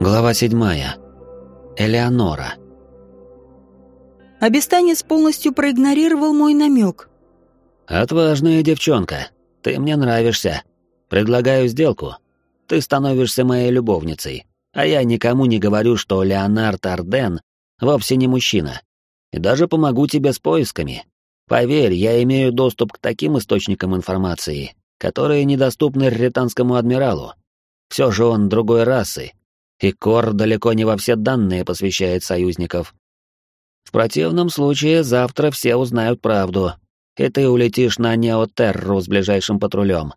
Глава седьмая. Элеонора. Обестанец полностью проигнорировал мой намек. «Отважная девчонка. Ты мне нравишься. Предлагаю сделку. Ты становишься моей любовницей, а я никому не говорю, что Леонард Арден вовсе не мужчина. И даже помогу тебе с поисками. Поверь, я имею доступ к таким источникам информации, которые недоступны ретанскому адмиралу. Все же он другой расы, и Кор далеко не во все данные посвящает союзников. В противном случае завтра все узнают правду, и ты улетишь на Неотерру с ближайшим патрулем.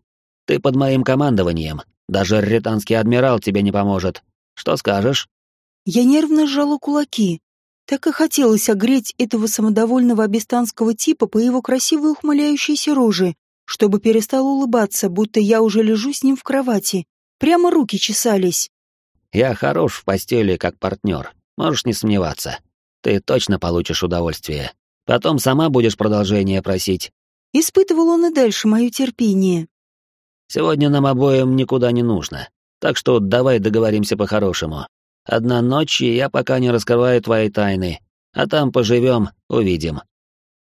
Ты под моим командованием, даже ретанский адмирал тебе не поможет. Что скажешь?» Я нервно сжала кулаки. Так и хотелось огреть этого самодовольного абистанского типа по его красивой ухмыляющейся роже, чтобы перестал улыбаться, будто я уже лежу с ним в кровати. Прямо руки чесались. Я хорош в постели как партнер, можешь не сомневаться. Ты точно получишь удовольствие. Потом сама будешь продолжение просить. Испытывал он и дальше мое терпение. Сегодня нам обоим никуда не нужно, так что давай договоримся по-хорошему. Одна ночь, и я пока не раскрываю твои тайны, а там поживем, увидим.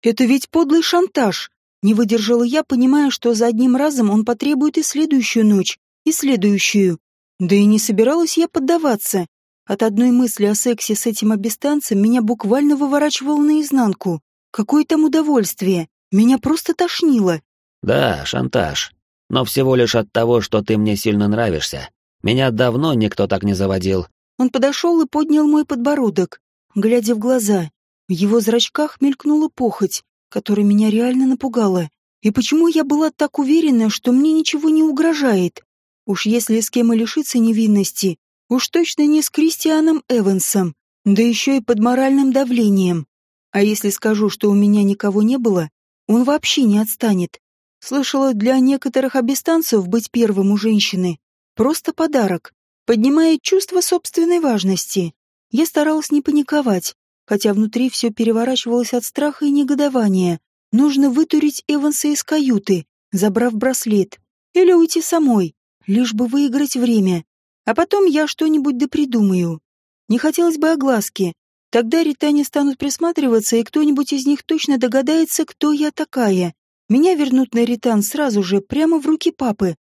Это ведь подлый шантаж. Не выдержала я, понимая, что за одним разом он потребует и следующую ночь, и следующую. Да и не собиралась я поддаваться. От одной мысли о сексе с этим обестанцем меня буквально выворачивало наизнанку. Какое там удовольствие. Меня просто тошнило. Да, шантаж. Но всего лишь от того, что ты мне сильно нравишься. Меня давно никто так не заводил. Он подошел и поднял мой подбородок, глядя в глаза. В его зрачках мелькнула похоть, которая меня реально напугала. И почему я была так уверена, что мне ничего не угрожает? Уж если с кем и лишиться невинности, уж точно не с Кристианом Эвансом, да еще и под моральным давлением. А если скажу, что у меня никого не было, он вообще не отстанет. Слышала, для некоторых абистанцев быть первым у женщины — просто подарок, поднимает чувство собственной важности. Я старалась не паниковать, хотя внутри все переворачивалось от страха и негодования. Нужно вытурить Эванса из каюты, забрав браслет, или уйти самой, лишь бы выиграть время. А потом я что-нибудь допридумаю. Не хотелось бы огласки. Тогда ритане станут присматриваться, и кто-нибудь из них точно догадается, кто я такая. Меня вернут на ритан сразу же, прямо в руки папы.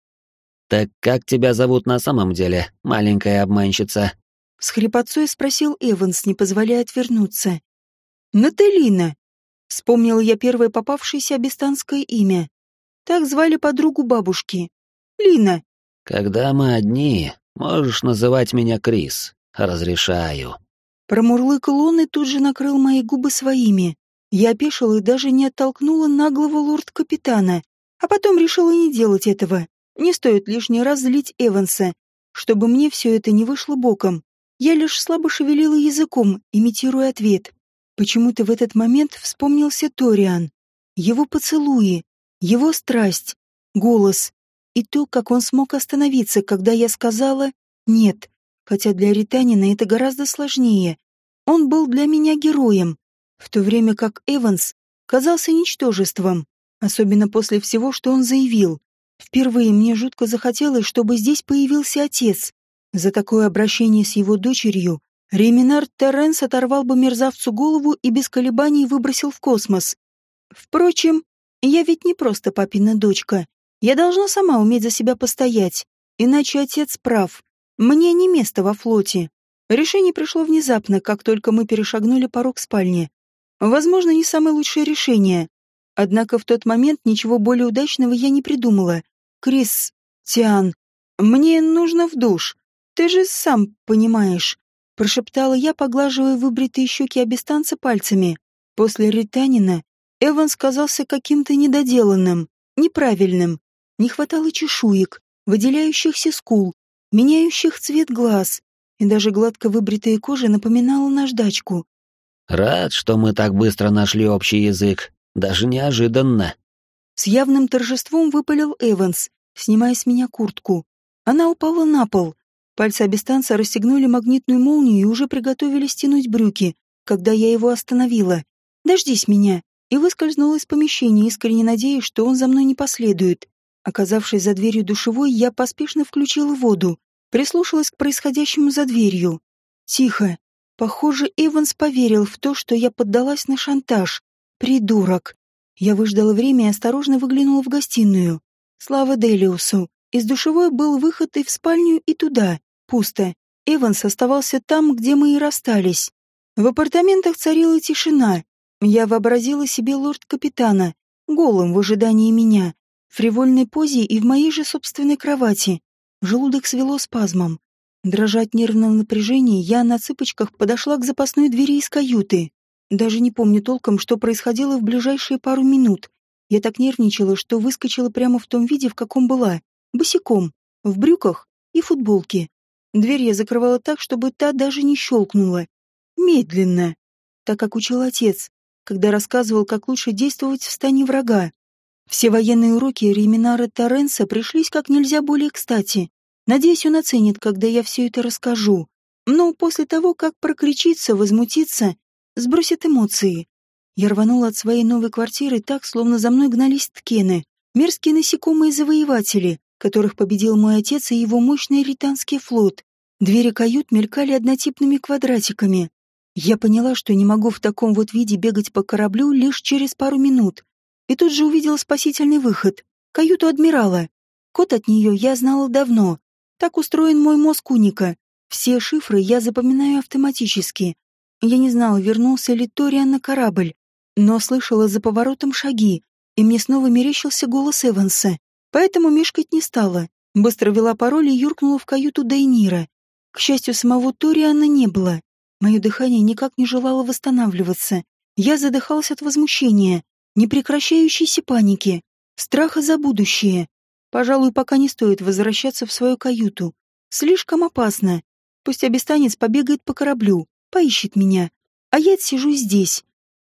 «Так как тебя зовут на самом деле, маленькая обманщица?» С хрипотцой спросил Эванс, не позволяя отвернуться. «Наталина!» Вспомнила я первое попавшееся абистанское имя. Так звали подругу бабушки. Лина. «Когда мы одни, можешь называть меня Крис. Разрешаю». Промурлыкал он и тут же накрыл мои губы своими. Я опешила и даже не оттолкнула наглого лорд-капитана, а потом решила не делать этого. Не стоит лишний раз злить Эванса, чтобы мне все это не вышло боком. Я лишь слабо шевелила языком, имитируя ответ. Почему-то в этот момент вспомнился Ториан. Его поцелуи, его страсть, голос, и то, как он смог остановиться, когда я сказала «нет», хотя для Ританина это гораздо сложнее. Он был для меня героем, в то время как Эванс казался ничтожеством, особенно после всего, что он заявил. Впервые мне жутко захотелось, чтобы здесь появился отец. За такое обращение с его дочерью Реминард Терренс оторвал бы мерзавцу голову и без колебаний выбросил в космос. Впрочем, я ведь не просто папина дочка. Я должна сама уметь за себя постоять, иначе отец прав. Мне не место во флоте. Решение пришло внезапно, как только мы перешагнули порог спальни. Возможно, не самое лучшее решение. Однако в тот момент ничего более удачного я не придумала. Крис, Тиан, мне нужно в душ. Ты же сам понимаешь. Прошептала я, поглаживая выбритые щеки обестанца пальцами. После Ританина Эван казался каким-то недоделанным, неправильным. Не хватало чешуек, выделяющихся скул, меняющих цвет глаз, и даже гладко выбритая кожа напоминала наждачку. «Рад, что мы так быстро нашли общий язык. Даже неожиданно». С явным торжеством выпалил Эванс, снимая с меня куртку. Она упала на пол. Пальцы обестанца расстегнули магнитную молнию и уже приготовились стянуть брюки, когда я его остановила. «Дождись меня!» и выскользнула из помещения, искренне надеясь, что он за мной не последует. Оказавшись за дверью душевой, я поспешно включила воду, прислушалась к происходящему за дверью. Тихо. Похоже, Эванс поверил в то, что я поддалась на шантаж. Придурок. Я выждала время и осторожно выглянула в гостиную. Слава Делиусу. Из душевой был выход и в спальню, и туда. Пусто. Эванс оставался там, где мы и расстались. В апартаментах царила тишина. Я вообразила себе лорд-капитана, голым в ожидании меня, фривольной позе и в моей же собственной кровати. Желудок свело спазмом. Дрожа от нервного напряжения, я на цыпочках подошла к запасной двери из каюты. Даже не помню толком, что происходило в ближайшие пару минут. Я так нервничала, что выскочила прямо в том виде, в каком была. Босиком, в брюках и футболке. Дверь я закрывала так, чтобы та даже не щелкнула. Медленно. Так как учил отец, когда рассказывал, как лучше действовать в стане врага. Все военные уроки Реминара Торренса пришлись как нельзя более кстати. Надеюсь, он оценит, когда я все это расскажу. Но после того, как прокричится, возмутится, сбросит эмоции. Я рванула от своей новой квартиры так, словно за мной гнались ткены, мерзкие насекомые-завоеватели, которых победил мой отец и его мощный ританский флот. Двери кают мелькали однотипными квадратиками. Я поняла, что не могу в таком вот виде бегать по кораблю лишь через пару минут. И тут же увидела спасительный выход — каюту адмирала. Код от нее я знала давно. Так устроен мой мозг уника. Все шифры я запоминаю автоматически. Я не знала, вернулся ли Ториан на корабль, но слышала за поворотом шаги, и мне снова мерещился голос Эванса. Поэтому мешкать не стала. Быстро ввела пароль и юркнула в каюту Дейнира. К счастью, самого Ториана не было. Мое дыхание никак не желало восстанавливаться. Я задыхалась от возмущения, непрекращающейся паники, страха за будущее. Пожалуй, пока не стоит возвращаться в свою каюту. Слишком опасно. Пусть обестанец побегает по кораблю, поищет меня. А я сижу здесь.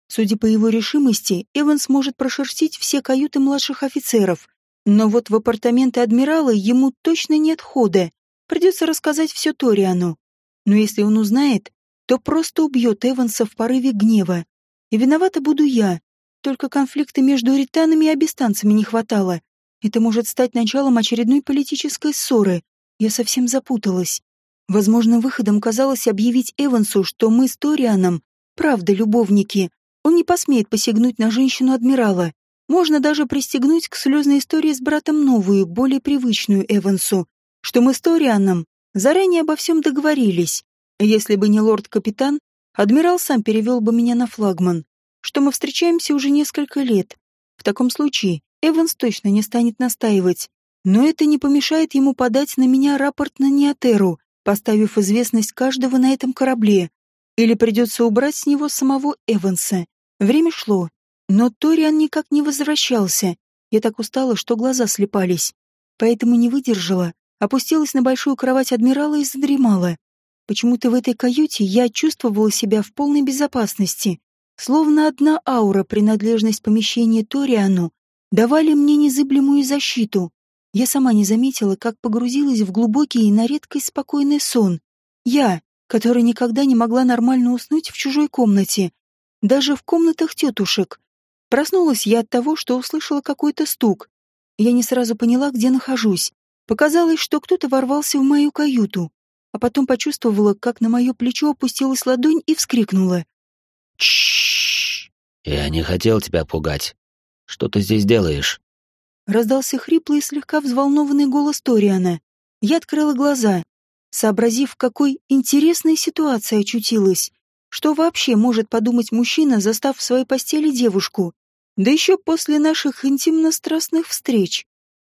Судя по его решимости, Эван сможет прошерстить все каюты младших офицеров. Но вот в апартаменты адмирала ему точно нет хода. Придется рассказать все Ториану. Но если он узнает, то просто убьет Эванса в порыве гнева. И виновата буду я. Только конфликта между ританами и абистанцами не хватало. Это может стать началом очередной политической ссоры. Я совсем запуталась. Возможно, выходом казалось объявить Эвансу, что мы с Торианом, правда, любовники. Он не посмеет посягнуть на женщину адмирала. Можно даже пристегнуть к слезной истории с братом новую, более привычную Эвансу что мы с Торианом заранее обо всем договорились. Если бы не лорд-капитан, адмирал сам перевел бы меня на флагман, что мы встречаемся уже несколько лет. В таком случае Эванс точно не станет настаивать. Но это не помешает ему подать на меня рапорт на Неотеру, поставив известность каждого на этом корабле. Или придется убрать с него самого Эванса. Время шло. Но Ториан никак не возвращался. Я так устала, что глаза слепались. Поэтому не выдержала опустилась на большую кровать адмирала и задремала. Почему-то в этой каюте я чувствовала себя в полной безопасности, словно одна аура, принадлежность помещения Ториану, давали мне незыблемую защиту. Я сама не заметила, как погрузилась в глубокий и на редкость спокойный сон. Я, которая никогда не могла нормально уснуть в чужой комнате, даже в комнатах тетушек. Проснулась я от того, что услышала какой-то стук. Я не сразу поняла, где нахожусь. Показалось, что кто-то ворвался в мою каюту, а потом почувствовала, как на мое плечо опустилась ладонь и вскрикнула. Чш! Я не хотел тебя пугать. Что ты здесь делаешь? Раздался хриплый и слегка взволнованный голос Ториана. Я открыла глаза, сообразив, в какой интересной ситуации очутилась. Что вообще может подумать мужчина, застав в своей постели девушку? Да еще после наших интимно-страстных встреч.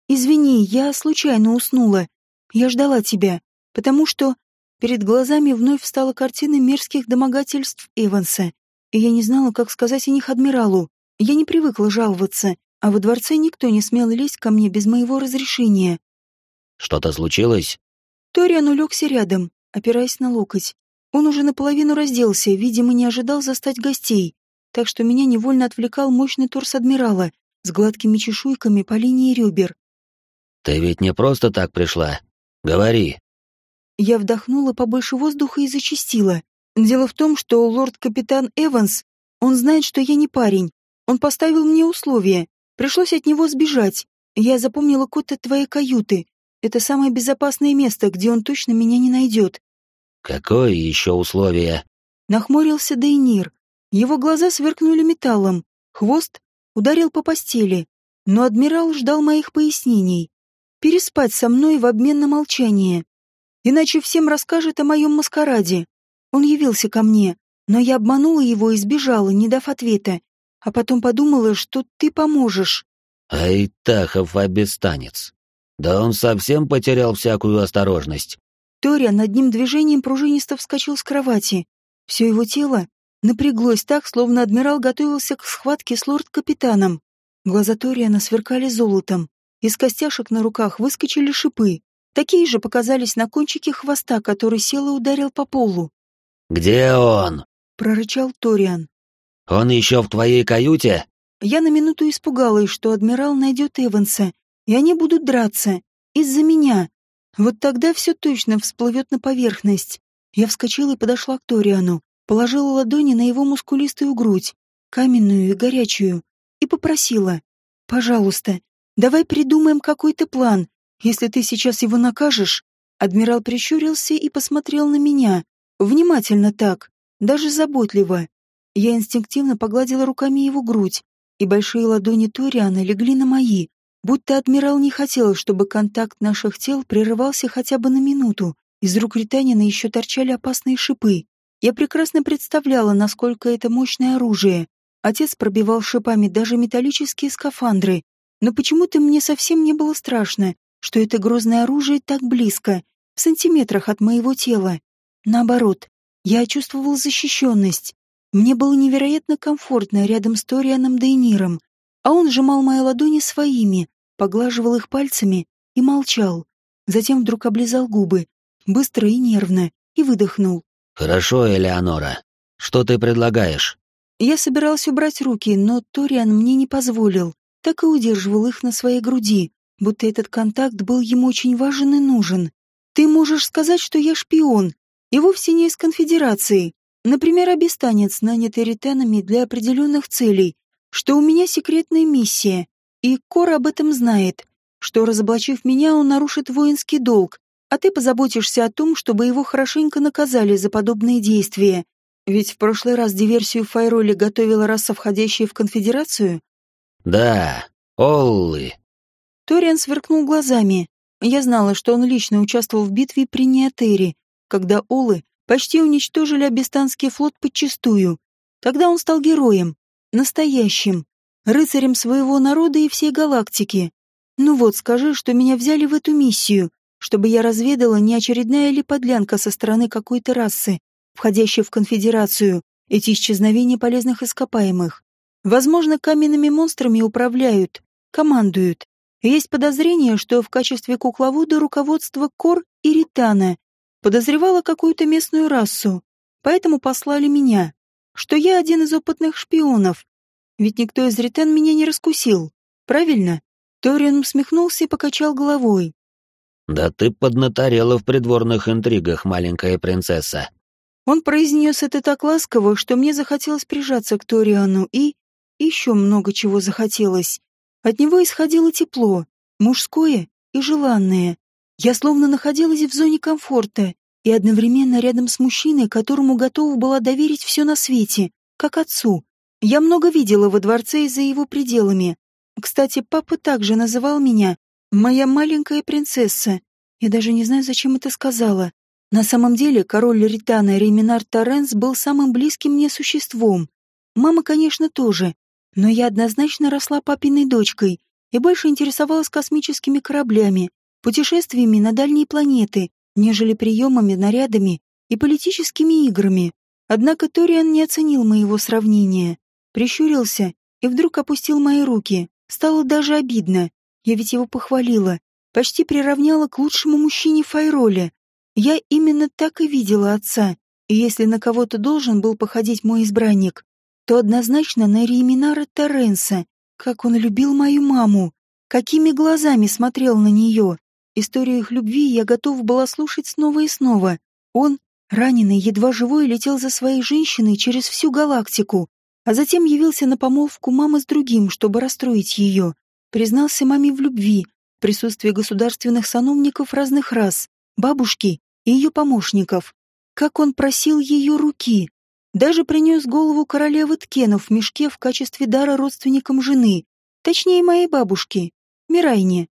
«Извини, я случайно уснула. Я ждала тебя, потому что...» Перед глазами вновь встала картина мерзких домогательств Эванса, я не знала, как сказать о них адмиралу. Я не привыкла жаловаться, а во дворце никто не смел лезть ко мне без моего разрешения. «Что-то случилось?» Ториан улегся рядом, опираясь на локоть. Он уже наполовину разделся, видимо, не ожидал застать гостей, так что меня невольно отвлекал мощный торс адмирала с гладкими чешуйками по линии ребер. «Ты ведь не просто так пришла. Говори». Я вдохнула побольше воздуха и зачастила. Дело в том, что лорд-капитан Эванс, он знает, что я не парень. Он поставил мне условия. Пришлось от него сбежать. Я запомнила код от твоей каюты. Это самое безопасное место, где он точно меня не найдет. Какое еще условие? Нахмурился Дейнир. Его глаза сверкнули металлом. Хвост ударил по постели. Но адмирал ждал моих пояснений. Переспать со мной в обмен на молчание. Иначе всем расскажет о моем маскараде. Он явился ко мне, но я обманула его и сбежала, не дав ответа. А потом подумала, что ты поможешь. Айтахов обестанец. Да он совсем потерял всякую осторожность. Ториан одним движением пружинисто вскочил с кровати. Все его тело напряглось так, словно адмирал готовился к схватке с лорд-капитаном. Глаза Ториана сверкали золотом. Из костяшек на руках выскочили шипы. Такие же показались на кончике хвоста, который сел и ударил по полу. «Где он?» — прорычал Ториан. «Он еще в твоей каюте?» Я на минуту испугалась, что адмирал найдет Эванса, и они будут драться. Из-за меня. Вот тогда все точно всплывет на поверхность. Я вскочила и подошла к Ториану, положила ладони на его мускулистую грудь, каменную и горячую, и попросила. «Пожалуйста, давай придумаем какой-то план. Если ты сейчас его накажешь...» Адмирал прищурился и посмотрел на меня. Внимательно так, даже заботливо. Я инстинктивно погладила руками его грудь, и большие ладони Ториана легли на мои, будто адмирал не хотел, чтобы контакт наших тел прерывался хотя бы на минуту. Из рук Ританина еще торчали опасные шипы. Я прекрасно представляла, насколько это мощное оружие. Отец пробивал шипами даже металлические скафандры. Но почему-то мне совсем не было страшно, что это грозное оружие так близко, в сантиметрах от моего тела. Наоборот, я чувствовал защищенность. Мне было невероятно комфортно рядом с Торианом Дейниром, а он сжимал мои ладони своими, поглаживал их пальцами и молчал. Затем вдруг облизал губы, быстро и нервно, и выдохнул. «Хорошо, Элеонора. Что ты предлагаешь?» Я собирался убрать руки, но Ториан мне не позволил, так и удерживал их на своей груди, будто этот контакт был ему очень важен и нужен. «Ты можешь сказать, что я шпион, и вовсе не из конфедерации. Например, обестанец, нанятый ретенами для определенных целей, что у меня секретная миссия, и Кор об этом знает, что, разоблачив меня, он нарушит воинский долг, а ты позаботишься о том, чтобы его хорошенько наказали за подобные действия. Ведь в прошлый раз диверсию в Файроле готовила раса, входящая в конфедерацию? Да, Оллы. Ториан сверкнул глазами. Я знала, что он лично участвовал в битве при Неотере, когда Олы почти уничтожили Абистанский флот подчистую. Тогда он стал героем, настоящим, рыцарем своего народа и всей галактики. Ну вот, скажи, что меня взяли в эту миссию, чтобы я разведала, не очередная ли подлянка со стороны какой-то расы, входящей в конфедерацию, эти исчезновения полезных ископаемых. Возможно, каменными монстрами управляют, командуют. Есть подозрение, что в качестве кукловода руководство Кор и Ритана Подозревала какую-то местную расу, поэтому послали меня, что я один из опытных шпионов. Ведь никто из ретен меня не раскусил, правильно? Ториан усмехнулся и покачал головой. «Да ты поднаторела в придворных интригах, маленькая принцесса». Он произнес это так ласково, что мне захотелось прижаться к Ториану и... еще много чего захотелось. От него исходило тепло, мужское и желанное. Я словно находилась в зоне комфорта и одновременно рядом с мужчиной, которому готова была доверить все на свете, как отцу. Я много видела во дворце и за его пределами. Кстати, папа также называл меня «моя маленькая принцесса». Я даже не знаю, зачем это сказала. На самом деле, король Ритана Реминар Торренс был самым близким мне существом. Мама, конечно, тоже. Но я однозначно росла папиной дочкой и больше интересовалась космическими кораблями, путешествиями на дальние планеты, нежели приемами, нарядами и политическими играми. Однако Ториан не оценил моего сравнения, прищурился и вдруг опустил мои руки. Стало даже обидно. Я ведь его похвалила, почти приравняла к лучшему мужчине Файроле. Я именно так и видела отца, и если на кого-то должен был походить мой избранник, то однозначно на Риеминара Торренса, как он любил мою маму, какими глазами смотрел на нее. Историю их любви я готова была слушать снова и снова. Он, раненый, едва живой, летел за своей женщиной через всю галактику, а затем явился на помолвку мамы с другим, чтобы расстроить ее. Признался маме в любви, в присутствии государственных сановников разных рас, бабушки и ее помощников. Как он просил ее руки. Даже принес голову королевы Ткена в мешке в качестве дара родственникам жены, точнее моей бабушки, Мирайне.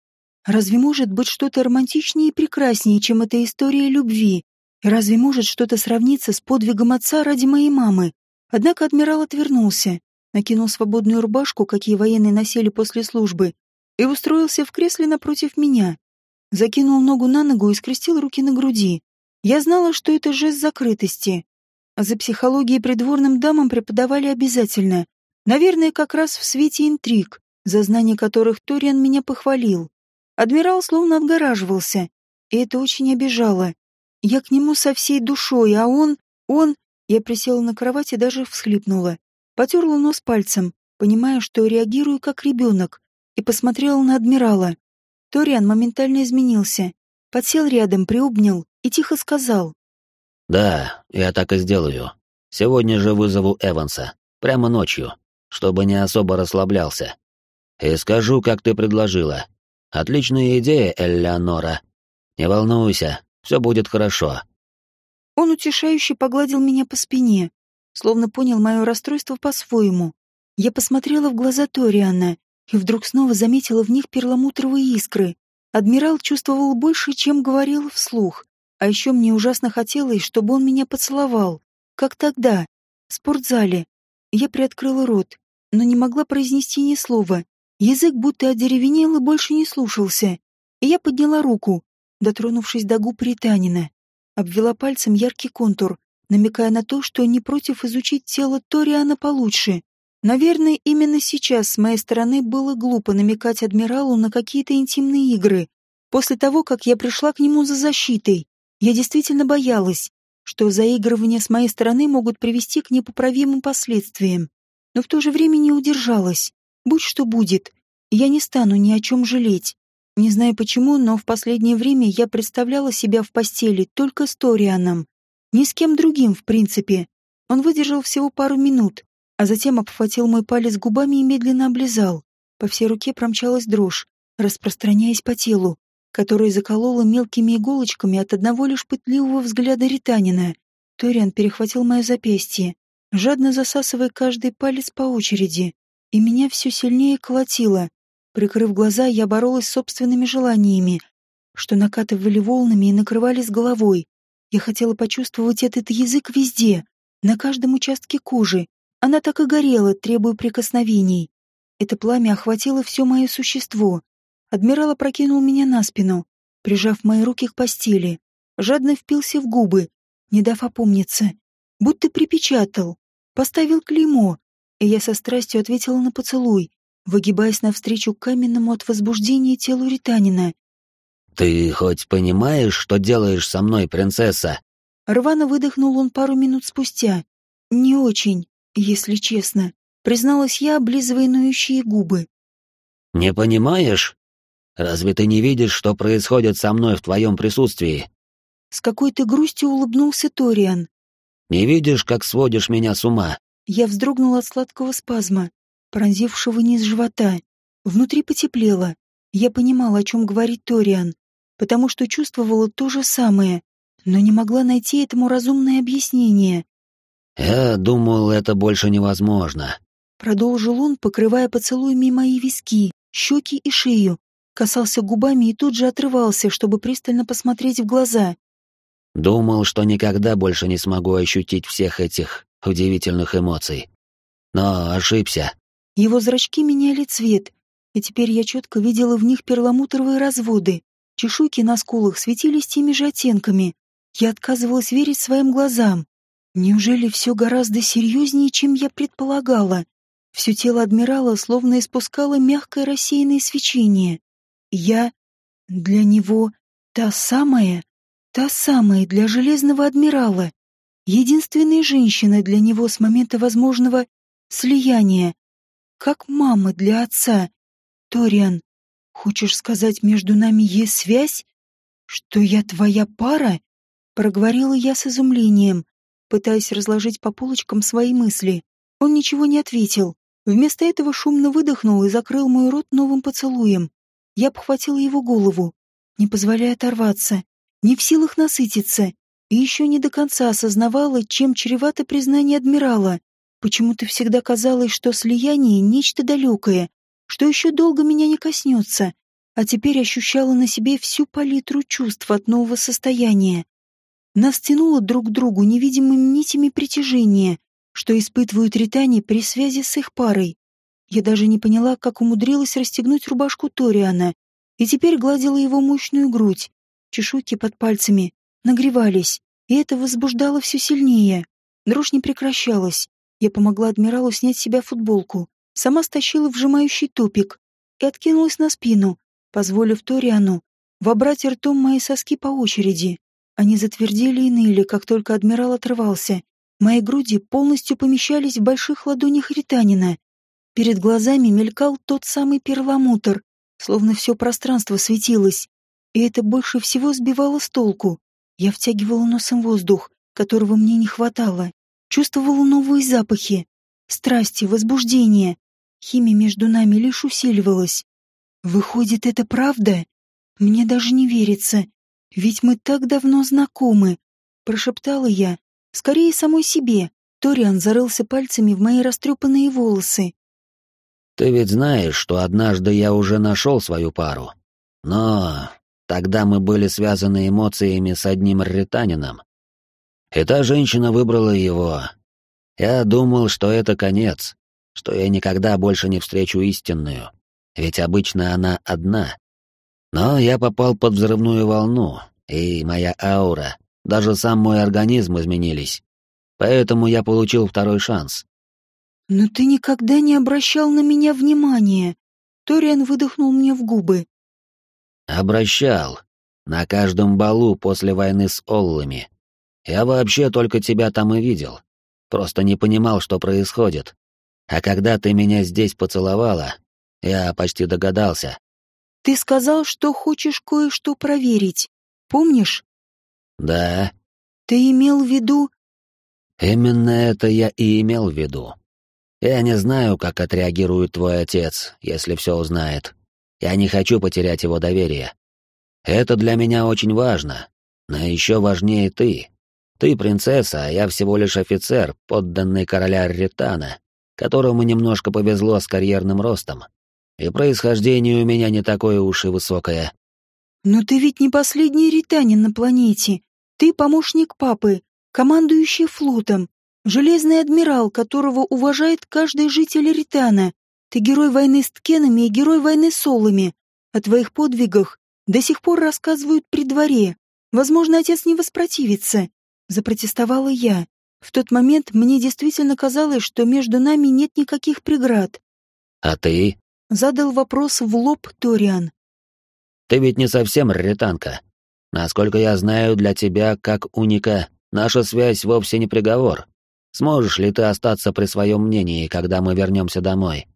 Разве может быть что-то романтичнее и прекраснее, чем эта история любви? Разве может что-то сравниться с подвигом отца ради моей мамы? Однако адмирал отвернулся, накинул свободную рубашку, какие военные носили после службы, и устроился в кресле напротив меня. Закинул ногу на ногу и скрестил руки на груди. Я знала, что это жест закрытости. А за психологией придворным дамам преподавали обязательно. Наверное, как раз в свете интриг, за знание которых Ториан меня похвалил. Адмирал словно отгораживался, и это очень обижало. Я к нему со всей душой, а он... он... Я присела на кровать и даже всхлипнула. Потерла нос пальцем, понимая, что реагирую как ребенок, и посмотрела на адмирала. Ториан моментально изменился. Подсел рядом, приобнял и тихо сказал. «Да, я так и сделаю. Сегодня же вызову Эванса. Прямо ночью, чтобы не особо расслаблялся. И скажу, как ты предложила. Отличная идея, Элеонора. Не волнуйся, все будет хорошо». Он утешающе погладил меня по спине, словно понял мое расстройство по-своему. Я посмотрела в глаза Ториана и вдруг снова заметила в них перламутровые искры. Адмирал чувствовал больше, чем говорил вслух. А еще мне ужасно хотелось, чтобы он меня поцеловал. Как тогда, в спортзале. Я приоткрыла рот, но не могла произнести ни слова. Язык будто одеревенел и больше не слушался. И я подняла руку, дотронувшись до губ Ританина. Обвела пальцем яркий контур, намекая на то, что не против изучить тело Ториана получше. Наверное, именно сейчас с моей стороны было глупо намекать адмиралу на какие-то интимные игры. После того, как я пришла к нему за защитой, я действительно боялась, что заигрывания с моей стороны могут привести к непоправимым последствиям. Но в то же время не удержалась. Будь что будет, я не стану ни о чем жалеть. Не знаю почему, но в последнее время я представляла себя в постели только с Торианом. Ни с кем другим, в принципе. Он выдержал всего пару минут, а затем обхватил мой палец губами и медленно облизал. По всей руке промчалась дрожь, распространяясь по телу, которое закололо мелкими иголочками от одного лишь пытливого взгляда Ританина. Ториан перехватил мое запястье, жадно засасывая каждый палец по очереди, и меня все сильнее колотило. Прикрыв глаза, я боролась с собственными желаниями, что накатывали волнами и накрывали с головой. Я хотела почувствовать этот язык везде, на каждом участке кожи, она так и горела, требуя прикосновений. Это пламя охватило все мое существо. Адмирал опрокинул меня на спину, прижав мои руки к постели. Жадно впился в губы, не дав опомниться. Будто припечатал, поставил клеймо, и я со страстью ответила на поцелуй, выгибаясь навстречу каменному от возбуждения телу Ританина. «Ты хоть понимаешь, что делаешь со мной, принцесса?» Рвано выдохнул он пару минут спустя. «Не очень если честно, призналась я, облизывая ноющие губы. «Не понимаешь? Разве ты не видишь, что происходит со мной в твоем присутствии?» С какой-то грустью улыбнулся Ториан. «Не видишь, как сводишь меня с ума?» Я вздрогнула от сладкого спазма, пронзившего низ живота. Внутри потеплело. Я понимала, о чем говорит Ториан, потому что чувствовала то же самое, но не могла найти этому разумное объяснение. «Я думал, это больше невозможно», — продолжил он, покрывая поцелуями мои виски, щеки и шею, касался губами и тут же отрывался, чтобы пристально посмотреть в глаза. «Думал, что никогда больше не смогу ощутить всех этих удивительных эмоций. Но ошибся». Его зрачки меняли цвет, и теперь я четко видела в них перламутровые разводы. Чешуйки на скулах светились теми же оттенками. Я отказывалась верить своим глазам. Неужели все гораздо серьезнее, чем я предполагала? Все тело адмирала словно испускало мягкое рассеянное свечение. Я для него та самая, та самая для железного адмирала, единственная женщина для него с момента возможного слияния, как мама для отца. Ториан, хочешь сказать, между нами есть связь? Что я твоя пара? Проговорила я с изумлением пытаясь разложить по полочкам свои мысли. Он ничего не ответил. Вместо этого шумно выдохнул и закрыл мой рот новым поцелуем. Я обхватила его голову, не позволяя оторваться, не в силах насытиться, и еще не до конца осознавала, чем чревато признание адмирала. Почему-то всегда казалось, что слияние — нечто далекое, что еще долго меня не коснется, а теперь ощущала на себе всю палитру чувств от нового состояния. Нас тянуло друг к другу невидимыми нитями притяжения, что испытывают ритане при связи с их парой. Я даже не поняла, как умудрилась расстегнуть рубашку Ториана, и теперь гладила его мощную грудь. Чешуйки под пальцами нагревались, и это возбуждало все сильнее. Дрожь не прекращалась. Я помогла адмиралу снять с себя футболку, сама стащила вжимающий тупик и откинулась на спину, позволив Ториану вобрать ртом мои соски по очереди. Они затвердели и ныли, как только адмирал отрывался. Мои груди полностью помещались в больших ладонях ританина. Перед глазами мелькал тот самый перламутр, словно все пространство светилось. И это больше всего сбивало с толку. Я втягивала носом воздух, которого мне не хватало. Чувствовала новые запахи, страсти, возбуждение. Химия между нами лишь усиливалась. Выходит, это правда? Мне даже не верится. Ведь мы так давно знакомы. Прошептала я. Скорее самой себе. Ториан зарылся пальцами в мои растрепанные волосы. Ты ведь знаешь, что однажды я уже нашел свою пару. Но тогда мы были связаны эмоциями с одним рританином. И та женщина выбрала его. Я думал, что это конец, что я никогда больше не встречу истинную, ведь обычно она одна. Но я попал под взрывную волну, и моя аура, даже сам мой организм изменились. Поэтому я получил второй шанс. «Но ты никогда не обращал на меня внимания!» Ториан выдохнул мне в губы. «Обращал. На каждом балу после войны с Оллами. Я вообще только тебя там и видел. Просто не понимал, что происходит. А когда ты меня здесь поцеловала, я почти догадался». «Ты сказал, что хочешь кое-что проверить. Помнишь?» «Да». «Ты имел в виду...» «Именно это я и имел в виду. Я не знаю, как отреагирует твой отец, если все узнает. Я не хочу потерять его доверие. Это для меня очень важно, но еще важнее ты. Ты принцесса, а я всего лишь офицер, подданный короля Ритана, которому немножко повезло с карьерным ростом. И происхождение у меня не такое уж и высокое. Но ты ведь не последний ританин на планете. Ты помощник папы, командующий флотом, Железный адмирал, которого уважает каждый житель Ритана. Ты герой войны с Ткенами и герой войны с Солами. О твоих подвигах до сих пор рассказывают при дворе. Возможно, отец не воспротивится. Запротестовала я. В тот момент мне действительно казалось, что между нами нет никаких преград. «А ты?» — задал вопрос в лоб Ториан. «Ты ведь не совсем ританка. Насколько я знаю, для тебя, как уника, наша связь вовсе не приговор. Сможешь ли ты остаться при своем мнении, когда мы вернемся домой?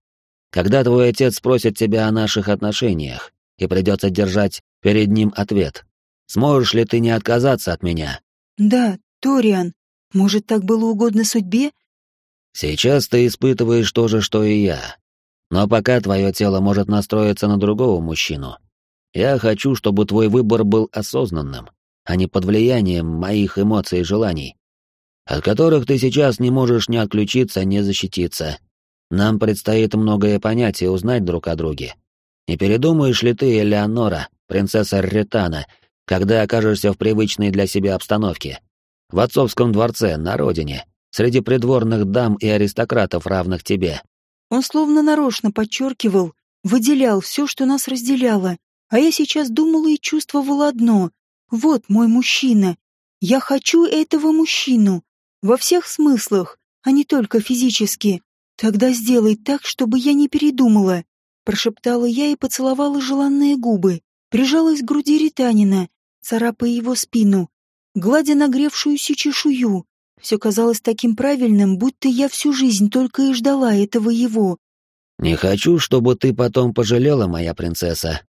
Когда твой отец спросит тебя о наших отношениях, и придется держать перед ним ответ. Сможешь ли ты не отказаться от меня? Да, Ториан. Может, так было угодно судьбе? Сейчас ты испытываешь то же, что и я. Но пока твое тело может настроиться на другого мужчину. Я хочу, чтобы твой выбор был осознанным, а не под влиянием моих эмоций и желаний от которых ты сейчас не можешь ни отключиться, ни защититься. Нам предстоит многое понять и узнать друг о друге. Не передумаешь ли ты, Элеонора, принцесса Ретана, когда окажешься в привычной для себя обстановке? В отцовском дворце, на родине, среди придворных дам и аристократов, равных тебе. Он словно нарочно подчеркивал, выделял все, что нас разделяло, а я сейчас думала и чувствовала одно. Вот мой мужчина. Я хочу этого мужчину. Во всех смыслах, а не только физически. Тогда сделай так, чтобы я не передумала. Прошептала я и поцеловала желанные губы. Прижалась к груди Ританина, царапая его спину, гладя нагревшуюся чешую. Все казалось таким правильным, будто я всю жизнь только и ждала этого его. «Не хочу, чтобы ты потом пожалела, моя принцесса».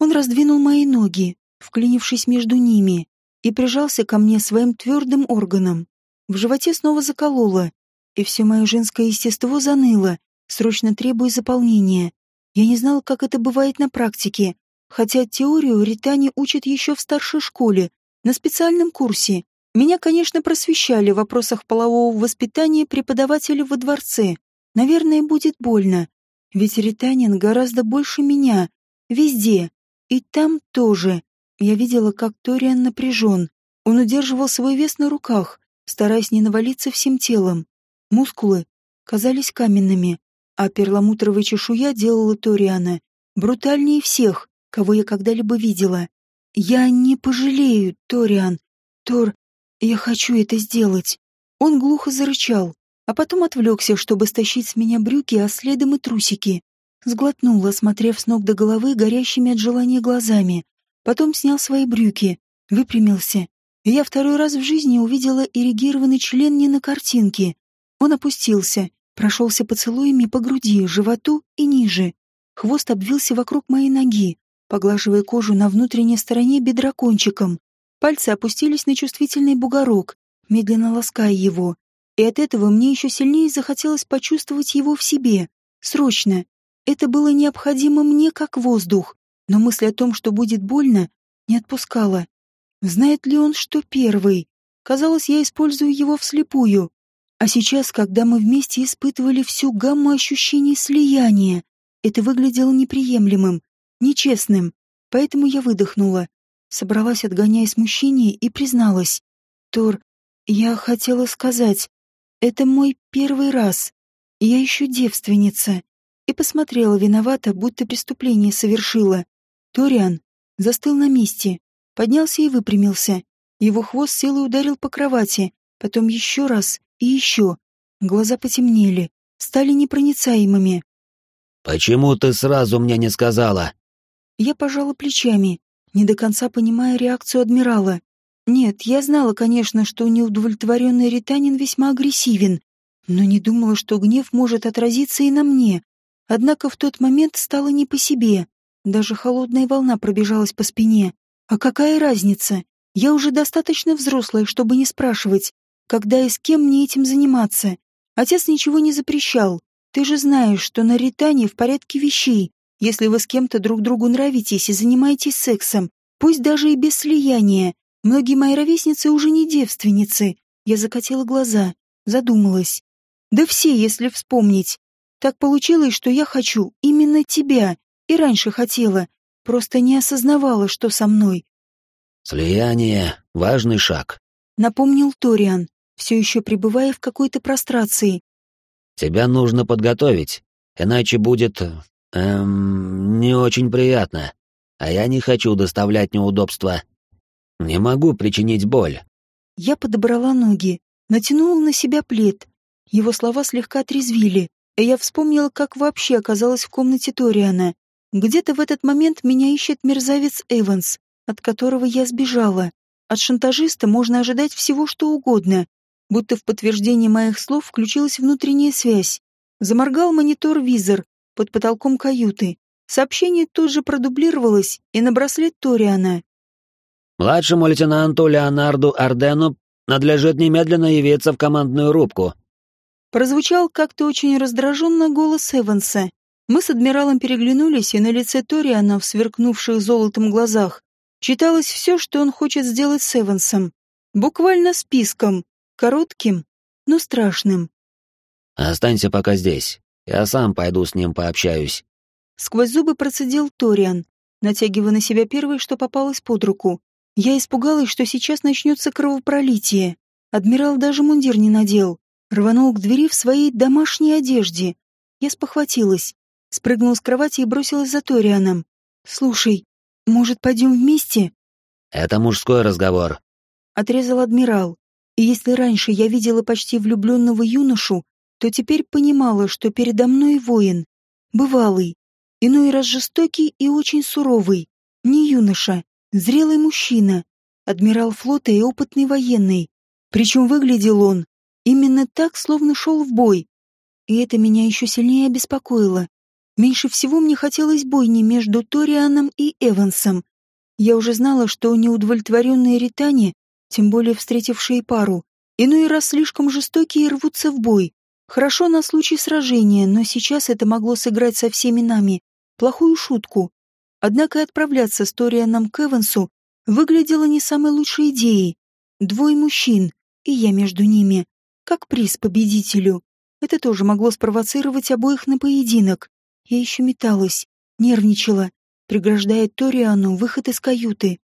Он раздвинул мои ноги, вклинившись между ними, и прижался ко мне своим твердым органом. В животе снова закололо, и все мое женское естество заныло, срочно требуя заполнения. Я не знала, как это бывает на практике, Хотя теорию Ритане учат еще в старшей школе, на специальном курсе. Меня, конечно, просвещали в вопросах полового воспитания преподаватели во дворце. Наверное, будет больно. Ведь Ританин гораздо больше меня. Везде. И там тоже. Я видела, как Ториан напряжен. Он удерживал свой вес на руках, стараясь не навалиться всем телом. Мускулы казались каменными, а перламутровая чешуя делала Ториана брутальнее всех, кого я когда-либо видела. Я не пожалею, Ториан. Тор, я хочу это сделать. Он глухо зарычал, а потом отвлекся, чтобы стащить с меня брюки, а следом и трусики. Сглотнул, осмотрев с ног до головы горящими от желания глазами. Потом снял свои брюки, выпрямился. И я второй раз в жизни увидела эрегированный член не на картинке. Он опустился, прошелся поцелуями по груди, животу и ниже. Хвост обвился вокруг моей ноги, поглаживая кожу на внутренней стороне бедра кончиком. Пальцы опустились на чувствительный бугорок, медленно лаская его. И от этого мне еще сильнее захотелось почувствовать его в себе. Срочно. Это было необходимо мне как воздух. Но мысль о том, что будет больно, не отпускала. Знает ли он, что первый? Казалось, я использую его вслепую. А сейчас, когда мы вместе испытывали всю гамму ощущений слияния, это выглядело неприемлемым, нечестным, поэтому я выдохнула, собралась, отгоняя смущение, и призналась. «Тор, я хотела сказать, это мой первый раз, я еще девственница». И посмотрела виновато, будто преступление совершила. Ториан застыл на месте, поднялся и выпрямился. Его хвост силой ударил по кровати, потом еще раз и еще. Глаза потемнели, стали непроницаемыми. «Почему ты сразу мне не сказала?» Я пожала плечами, не до конца понимая реакцию адмирала. Нет, я знала, конечно, что неудовлетворенный ританин весьма агрессивен, но не думала, что гнев может отразиться и на мне. Однако в тот момент стало не по себе. Даже холодная волна пробежалась по спине. А какая разница? Я уже достаточно взрослая, чтобы не спрашивать, когда и с кем мне этим заниматься. Отец ничего не запрещал, ты же знаешь, что на Ритане в порядке вещей, если вы с кем-то друг другу нравитесь и занимаетесь сексом, пусть даже и без слияния. Многие мои ровесницы уже не девственницы. Я закатила глаза, задумалась. Да все, если вспомнить. Так получилось, что я хочу именно тебя. И раньше хотела. Просто не осознавала, что со мной. «Слияние — важный шаг», — напомнил Ториан, все еще пребывая в какой-то прострации. Тебя нужно подготовить, иначе будет... эм... не очень приятно. А я не хочу доставлять неудобства. Не могу причинить боль». Я подобрала ноги, натянула на себя плед. Его слова слегка отрезвили, и я вспомнила, как вообще оказалась в комнате Ториана. Где-то в этот момент меня ищет мерзавец Эванс, от которого я сбежала. От шантажиста можно ожидать всего, что угодно, Будто в подтверждение моих слов включилась внутренняя связь. Заморгал монитор-визор под потолком каюты. Сообщение тут же продублировалось и на браслет Ториана. «Младшему лейтенанту Леонарду Ардену надлежит немедленно явиться в командную рубку». Прозвучал как-то очень раздраженно голос Эванса. Мы с адмиралом переглянулись, и на лице Ториана, в сверкнувших золотом глазах, читалось все, что он хочет сделать с Эвансом. Буквально списком, Коротким, но страшным. «Останься пока здесь. Я сам пойду с ним пообщаюсь». Сквозь зубы процедил Ториан, натягивая на себя первое, что попалось под руку. Я испугалась, что сейчас начнется кровопролитие. Адмирал даже мундир не надел. Рванул к двери в своей домашней одежде. Я спохватилась, спрыгнула с кровати и бросилась за Торианом. «Слушай, может, пойдем вместе?» «Это мужской разговор», — отрезал адмирал. И если раньше я видела почти влюбленного юношу, то теперь понимала, что передо мной воин. Бывалый, иной раз жестокий и очень суровый. Не юноша, зрелый мужчина, адмирал флота и опытный военный. Причем выглядел он именно так, словно шел в бой. И это меня еще сильнее обеспокоило. Меньше всего мне хотелось бойни между Торианом и Эвансом. Я уже знала, что неудовлетворенные ритане тем более встретившие пару, иной раз слишком жестокие рвутся в бой. Хорошо на случай сражения, но сейчас это могло сыграть со всеми нами. Плохую шутку. Однако отправляться с Торианом к Эвансу выглядело не самой лучшей идеей. Двое мужчин, и я между ними, как приз победителю. Это тоже могло спровоцировать обоих на поединок. Я еще металась, нервничала, преграждая Ториану выход из каюты.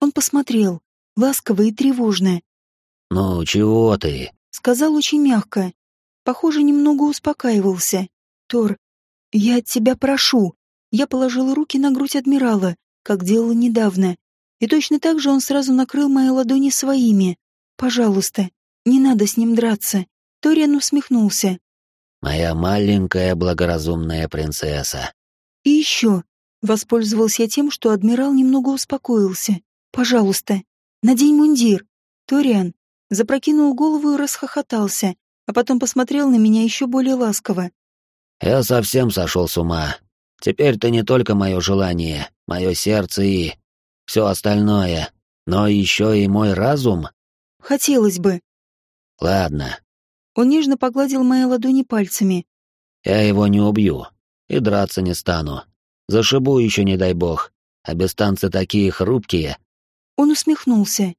Он посмотрел, ласково и тревожно. «Ну, чего ты?» — сказал очень мягко. Похоже, немного успокаивался. «Тор, я от тебя прошу». Я положила руки на грудь адмирала, как делала недавно. И точно так же он сразу накрыл мои ладони своими. «Пожалуйста, не надо с ним драться». Ториан усмехнулся. «Моя маленькая благоразумная принцесса». «И еще». Воспользовался я тем, что адмирал немного успокоился. «Пожалуйста, надень мундир». Ториан запрокинул голову и расхохотался, а потом посмотрел на меня еще более ласково. «Я совсем сошел с ума. Теперь ты не только мое желание, мое сердце и... все остальное, но еще и мой разум?» «Хотелось бы». «Ладно». Он нежно погладил мои ладони пальцами. «Я его не убью и драться не стану. Зашибу еще, не дай бог. А бестанцы такие хрупкие». Он усмехнулся.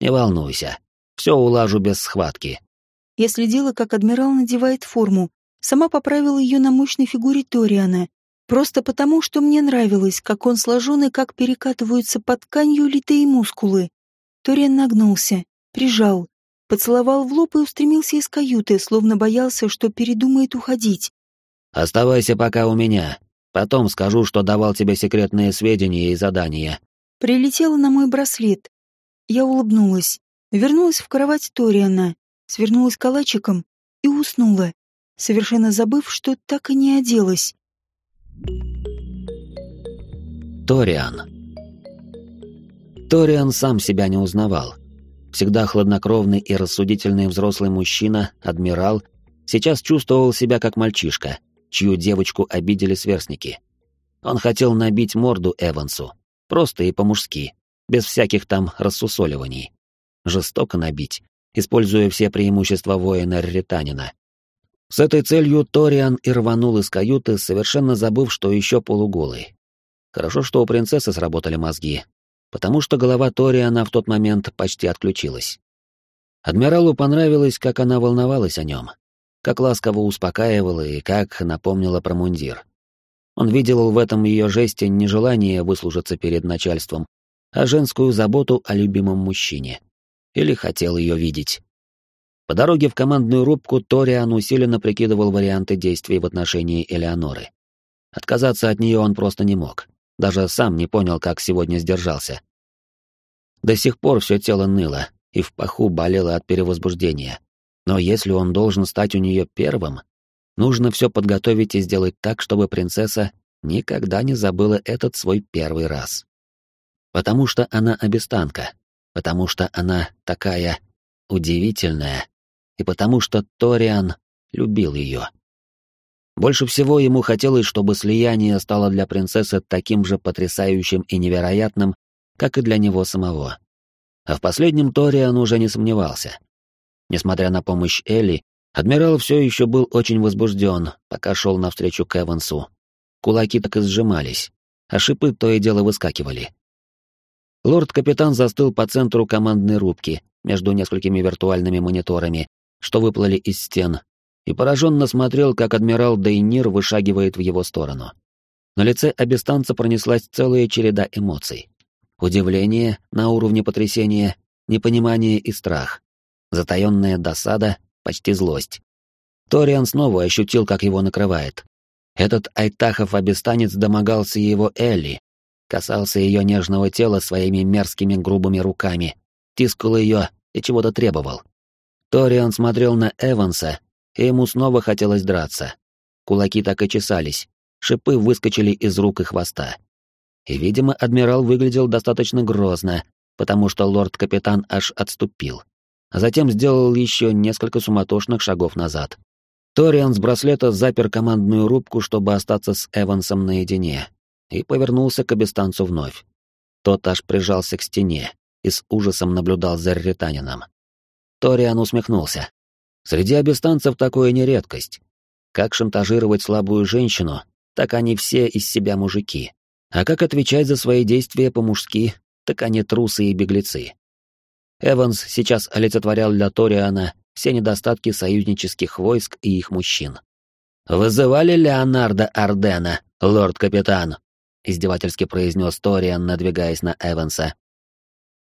«Не волнуйся, все улажу без схватки. Я следила, как адмирал надевает форму. Сама поправила ее на мощной фигуре Ториана. Просто потому, что мне нравилось, как он сложен и как перекатываются под тканью литые мускулы. Ториан нагнулся, прижал, поцеловал в лоб и устремился из каюты, словно боялся, что передумает уходить. «Оставайся пока у меня. Потом скажу, что давал тебе секретные сведения и задания». Прилетела на мой браслет. Я улыбнулась, вернулась в кровать Ториана, свернулась калачиком и уснула, совершенно забыв, что так и не оделась. Ториан. Ториан сам себя не узнавал. Всегда хладнокровный и рассудительный взрослый мужчина, адмирал, сейчас чувствовал себя как мальчишка, чью девочку обидели сверстники. Он хотел набить морду Эвансу, просто и по-мужски, без всяких там рассусоливаний. Жестоко набить, используя все преимущества воина-ританина. С этой целью Ториан и рванул из каюты, совершенно забыв, что еще полуголый. Хорошо, что у принцессы сработали мозги, потому что голова Ториана в тот момент почти отключилась. Адмиралу понравилось, как она волновалась о нем, как ласково успокаивала и как напомнила про мундир. Он видел в этом ее жесте не желание выслужиться перед начальством, а женскую заботу о любимом мужчине. Или хотел ее видеть. По дороге в командную рубку Ториан усиленно прикидывал варианты действий в отношении Элеоноры. Отказаться от нее он просто не мог. Даже сам не понял, как сегодня сдержался. До сих пор все тело ныло, и в паху болело от перевозбуждения. Но если он должен стать у нее первым, нужно все подготовить и сделать так, чтобы принцесса никогда не забыла этот свой первый раз. Потому что она обестанка, потому что она такая удивительная, и потому что Ториан любил ее. Больше всего ему хотелось, чтобы слияние стало для принцессы таким же потрясающим и невероятным, как и для него самого. А в последнем Ториан уже не сомневался. Несмотря на помощь Элли, адмирал все еще был очень возбужден, пока шел навстречу к Эвансу. Кулаки так и сжимались, а шипы то и дело выскакивали. Лорд-капитан застыл по центру командной рубки, между несколькими виртуальными мониторами, что выплыли из стен, и пораженно смотрел, как адмирал Дейнир вышагивает в его сторону. На лице обестанца пронеслась целая череда эмоций. Удивление на уровне потрясения, непонимание и страх. Затаённая досада, почти злость. Ториан снова ощутил, как его накрывает. Этот Айтахов-обестанец домогался его Элли, касался ее нежного тела своими мерзкими грубыми руками, тискал ее и чего-то требовал. Ториан смотрел на Эванса, и ему снова хотелось драться. Кулаки так и чесались, шипы выскочили из рук и хвоста. И, видимо, адмирал выглядел достаточно грозно, потому что лорд-капитан аж отступил. А затем сделал еще несколько суматошных шагов назад. Ториан с браслета запер командную рубку, чтобы остаться с Эвансом наедине, и повернулся к обестанцу вновь. Тот аж прижался к стене и с ужасом наблюдал за ританином. Ториан усмехнулся. Среди обестанцев такое не редкость. Как шантажировать слабую женщину, так они все из себя мужики. А как отвечать за свои действия по-мужски, так они трусы и беглецы. Эванс сейчас олицетворял для Ториана все недостатки союзнических войск и их мужчин. «Вызывали Леонардо Ардена, лорд-капитан?» — издевательски произнес Ториан, надвигаясь на Эванса.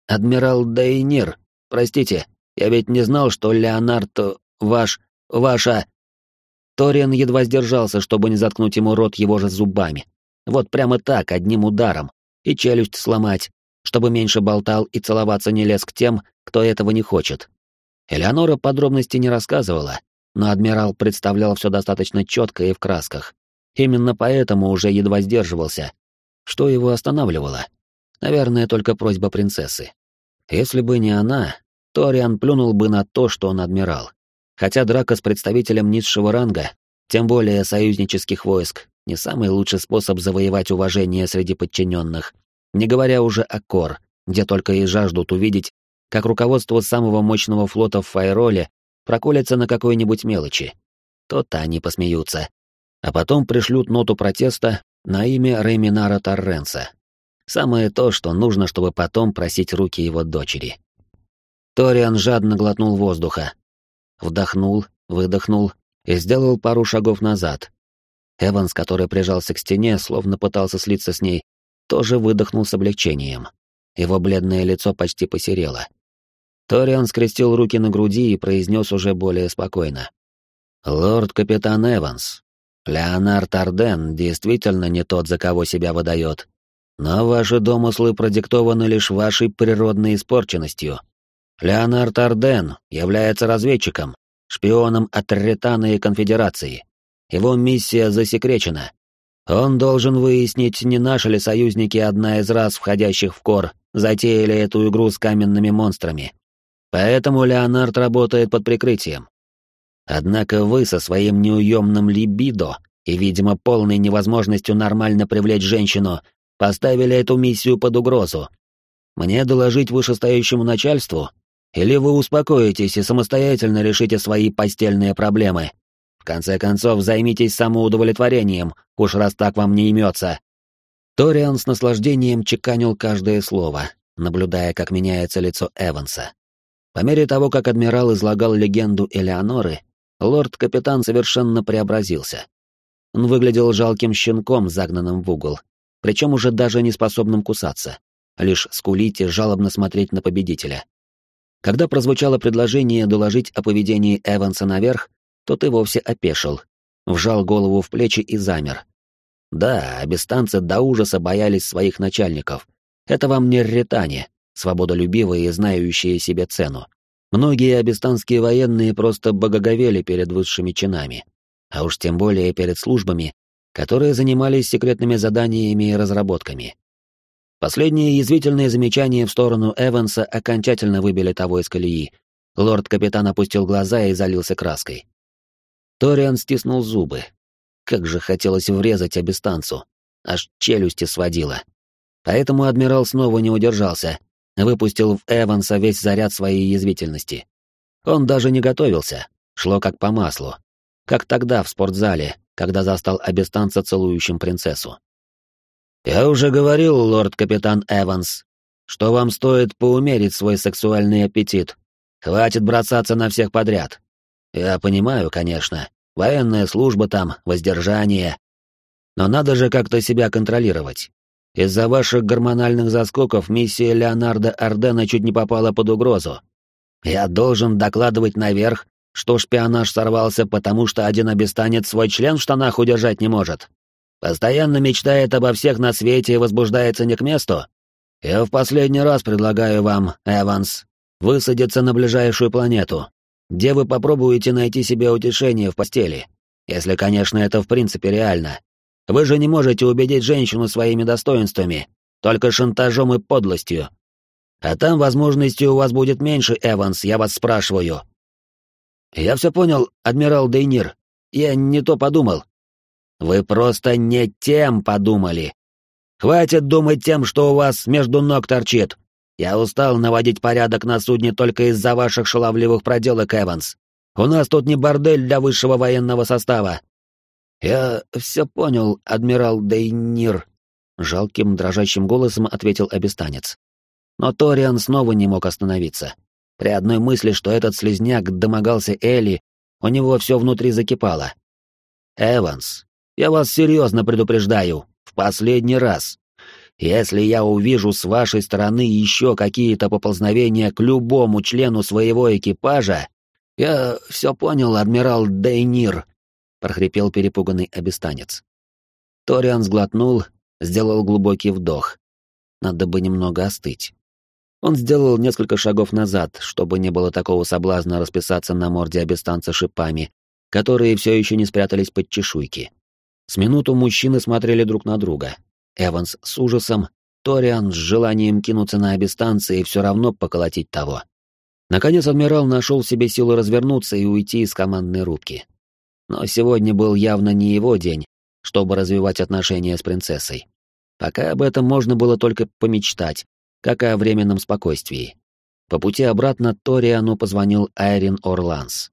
«Адмирал Дейнир, простите, я ведь не знал, что Леонардо ваш... ваша...» Ториан едва сдержался, чтобы не заткнуть ему рот его же зубами. Вот прямо так, одним ударом. И челюсть сломать, чтобы меньше болтал и целоваться не лез к тем, кто этого не хочет. Элеонора подробностей не рассказывала, но адмирал представлял все достаточно четко и в красках. Именно поэтому уже едва сдерживался. Что его останавливало? Наверное, только просьба принцессы. Если бы не она, Ториан плюнул бы на то, что он адмирал. Хотя драка с представителем низшего ранга, тем более союзнических войск, не самый лучший способ завоевать уважение среди подчиненных, не говоря уже о Кор, где только и жаждут увидеть, как руководство самого мощного флота в Файроле проколется на какой-нибудь мелочи. То-то они посмеются. А потом пришлют ноту протеста на имя Реминара Торренса. Самое то, что нужно, чтобы потом просить руки его дочери. Ториан жадно глотнул воздуха. Вдохнул, выдохнул и сделал пару шагов назад. Эванс, который прижался к стене, словно пытался слиться с ней, тоже выдохнул с облегчением. Его бледное лицо почти посерело. Ториан скрестил руки на груди и произнес уже более спокойно. «Лорд-капитан Эванс, Леонард Арден действительно не тот, за кого себя выдает. Но ваши домыслы продиктованы лишь вашей природной испорченностью. Леонард Арден является разведчиком, шпионом от Ретана и Конфедерации. Его миссия засекречена. Он должен выяснить, не наши ли союзники одна из раз входящих в Кор затеяли эту игру с каменными монстрами. Поэтому Леонард работает под прикрытием. Однако вы со своим неуемным либидо и, видимо, полной невозможностью нормально привлечь женщину поставили эту миссию под угрозу. Мне доложить вышестоящему начальству? Или вы успокоитесь и самостоятельно решите свои постельные проблемы? В конце концов, займитесь самоудовлетворением, уж раз так вам не имется. Ториан с наслаждением чеканил каждое слово, наблюдая, как меняется лицо Эванса. По мере того, как адмирал излагал легенду Элеоноры, лорд-капитан совершенно преобразился. Он выглядел жалким щенком, загнанным в угол, причем уже даже не способным кусаться, лишь скулить и жалобно смотреть на победителя. Когда прозвучало предложение доложить о поведении Эванса наверх, то ты вовсе опешил, вжал голову в плечи и замер. Да, абистанцы до ужаса боялись своих начальников. Это вам не ретане, свободолюбивые и знающие себе цену. Многие абистанские военные просто богоговели перед высшими чинами, а уж тем более перед службами, которые занимались секретными заданиями и разработками. Последние язвительные замечания в сторону Эванса окончательно выбили того из колеи. Лорд-капитан опустил глаза и залился краской. Ториан стиснул зубы. Как же хотелось врезать абистанцу. Аж челюсти сводило. Поэтому адмирал снова не удержался, выпустил в Эванса весь заряд своей язвительности. Он даже не готовился, шло как по маслу. Как тогда в спортзале, когда застал абистанца целующим принцессу. «Я уже говорил, лорд-капитан Эванс, что вам стоит поумерить свой сексуальный аппетит. Хватит бросаться на всех подряд. Я понимаю, конечно, военная служба там, воздержание. Но надо же как-то себя контролировать. Из-за ваших гормональных заскоков миссия Леонардо Ардена чуть не попала под угрозу. Я должен докладывать наверх, что шпионаж сорвался, потому что один обестанец свой член в штанах удержать не может. Постоянно мечтает обо всех на свете и возбуждается не к месту. Я в последний раз предлагаю вам, Эванс, высадиться на ближайшую планету, где вы попробуете найти себе утешение в постели. Если, конечно, это в принципе реально. Вы же не можете убедить женщину своими достоинствами, только шантажом и подлостью. А там возможностей у вас будет меньше, Эванс, я вас спрашиваю. Я все понял, адмирал Дейнир. Я не то подумал. Вы просто не тем подумали. Хватит думать тем, что у вас между ног торчит. Я устал наводить порядок на судне только из-за ваших шаловливых проделок, Эванс. У нас тут не бордель для высшего военного состава, «Я все понял, адмирал Дейнир», — жалким, дрожащим голосом ответил обестанец. Но Ториан снова не мог остановиться. При одной мысли, что этот слезняк домогался Элли, у него все внутри закипало. «Эванс, я вас серьезно предупреждаю, в последний раз. Если я увижу с вашей стороны еще какие-то поползновения к любому члену своего экипажа, я все понял, адмирал Дейнир», — прохрипел перепуганный обестанец. Ториан сглотнул, сделал глубокий вдох. Надо бы немного остыть. Он сделал несколько шагов назад, чтобы не было такого соблазна расписаться на морде обестанца шипами, которые все еще не спрятались под чешуйки. С минуту мужчины смотрели друг на друга. Эванс с ужасом, Ториан с желанием кинуться на обестанца и все равно поколотить того. Наконец адмирал нашел себе силы развернуться и уйти из командной рубки. Но сегодня был явно не его день, чтобы развивать отношения с принцессой. Пока об этом можно было только помечтать, как и о временном спокойствии. По пути обратно Ториану позвонил Айрин Орланс.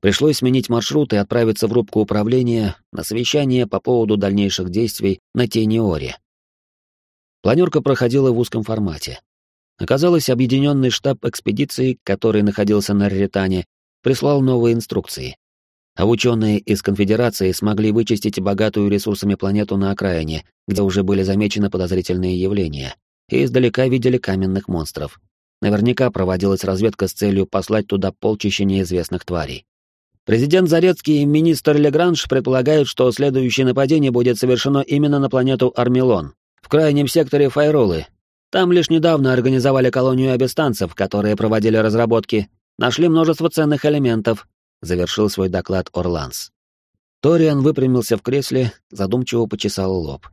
Пришлось сменить маршрут и отправиться в рубку управления на совещание по поводу дальнейших действий на Тениоре. Планерка проходила в узком формате. Оказалось, объединенный штаб экспедиции, который находился на Реритане, прислал новые инструкции. А ученые из конфедерации смогли вычистить богатую ресурсами планету на окраине, где уже были замечены подозрительные явления, и издалека видели каменных монстров. Наверняка проводилась разведка с целью послать туда полчища неизвестных тварей. Президент Зарецкий и министр Легранж предполагают, что следующее нападение будет совершено именно на планету Армилон, в крайнем секторе Файролы. Там лишь недавно организовали колонию абистанцев, которые проводили разработки, нашли множество ценных элементов, завершил свой доклад Орланс. Ториан выпрямился в кресле, задумчиво почесал лоб.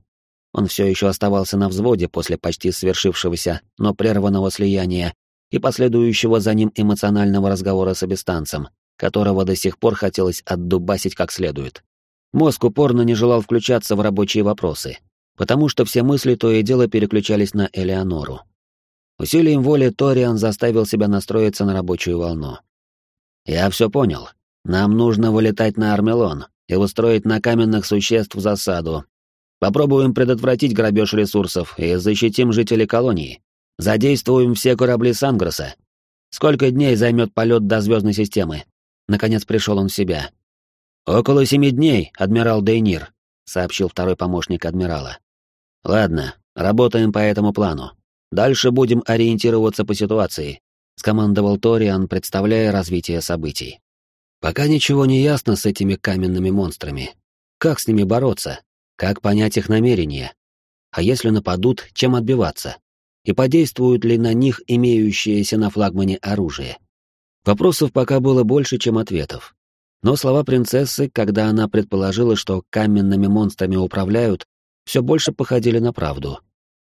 Он все еще оставался на взводе после почти свершившегося, но прерванного слияния и последующего за ним эмоционального разговора с обестанцем, которого до сих пор хотелось отдубасить как следует. Мозг упорно не желал включаться в рабочие вопросы, потому что все мысли то и дело переключались на Элеонору. Усилием воли Ториан заставил себя настроиться на рабочую волну. «Я все понял. Нам нужно вылетать на Армелон и устроить на каменных существ засаду, Попробуем предотвратить грабеж ресурсов и защитим жителей колонии. Задействуем все корабли Сангроса. Сколько дней займет полет до звездной системы? Наконец пришел он в себя. Около семи дней, адмирал Дейнир, сообщил второй помощник адмирала. Ладно, работаем по этому плану. Дальше будем ориентироваться по ситуации, скомандовал Ториан, представляя развитие событий. Пока ничего не ясно с этими каменными монстрами. Как с ними бороться? Как понять их намерения? А если нападут, чем отбиваться? И подействуют ли на них имеющиеся на флагмане оружие? Вопросов пока было больше, чем ответов. Но слова принцессы, когда она предположила, что каменными монстрами управляют, все больше походили на правду.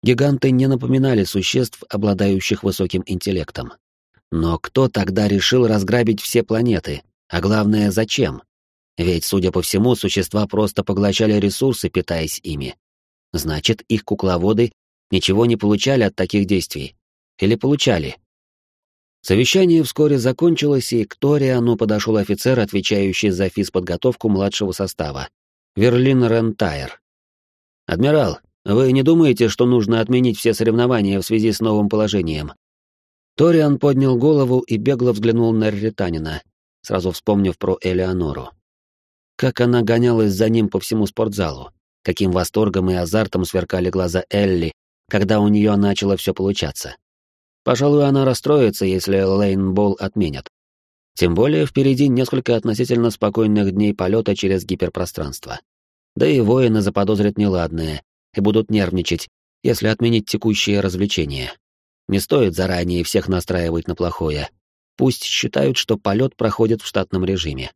Гиганты не напоминали существ, обладающих высоким интеллектом. Но кто тогда решил разграбить все планеты? А главное, зачем? Ведь, судя по всему, существа просто поглощали ресурсы, питаясь ими. Значит, их кукловоды ничего не получали от таких действий. Или получали? Совещание вскоре закончилось, и к Ториану подошел офицер, отвечающий за физподготовку младшего состава. Верлин Рентайр. «Адмирал, вы не думаете, что нужно отменить все соревнования в связи с новым положением?» Ториан поднял голову и бегло взглянул на Ританина, сразу вспомнив про Элеонору. Как она гонялась за ним по всему спортзалу, каким восторгом и азартом сверкали глаза Элли, когда у нее начало все получаться. Пожалуй, она расстроится, если лейнбол отменят. Тем более впереди несколько относительно спокойных дней полета через гиперпространство. Да и воины заподозрят неладное и будут нервничать, если отменить текущие развлечения. Не стоит заранее всех настраивать на плохое. Пусть считают, что полет проходит в штатном режиме.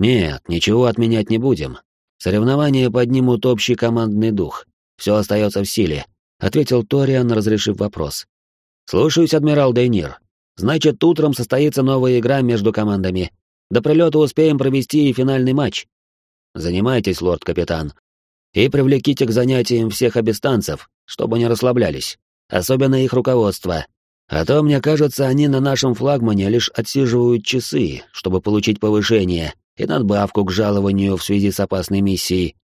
«Нет, ничего отменять не будем. Соревнования поднимут общий командный дух. Все остается в силе», — ответил Ториан, разрешив вопрос. «Слушаюсь, адмирал Дейнир. Значит, утром состоится новая игра между командами. До прилета успеем провести и финальный матч. Занимайтесь, лорд-капитан. И привлеките к занятиям всех обестанцев, чтобы не расслаблялись. Особенно их руководство. А то, мне кажется, они на нашем флагмане лишь отсиживают часы, чтобы получить повышение, и надбавку к жалованию в связи с опасной миссией.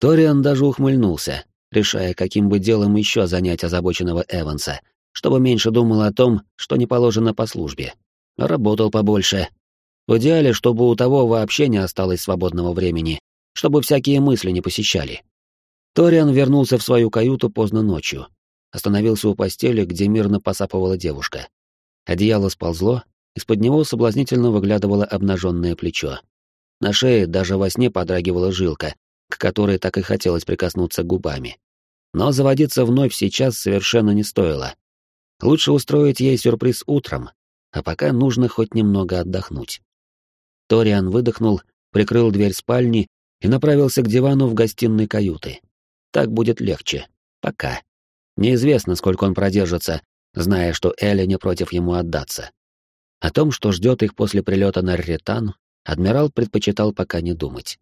Ториан даже ухмыльнулся, решая, каким бы делом еще занять озабоченного Эванса, чтобы меньше думал о том, что не положено по службе. Работал побольше. В идеале, чтобы у того вообще не осталось свободного времени, чтобы всякие мысли не посещали. Ториан вернулся в свою каюту поздно ночью. Остановился у постели, где мирно посапывала девушка. Одеяло сползло, из-под него соблазнительно выглядывало обнаженное плечо. На шее даже во сне подрагивала жилка, к которой так и хотелось прикоснуться губами. Но заводиться вновь сейчас совершенно не стоило. Лучше устроить ей сюрприз утром, а пока нужно хоть немного отдохнуть. Ториан выдохнул, прикрыл дверь спальни и направился к дивану в гостиной каюты. Так будет легче. Пока. Неизвестно, сколько он продержится, зная, что Эля не против ему отдаться. О том, что ждет их после прилета на Рретан, адмирал предпочитал пока не думать.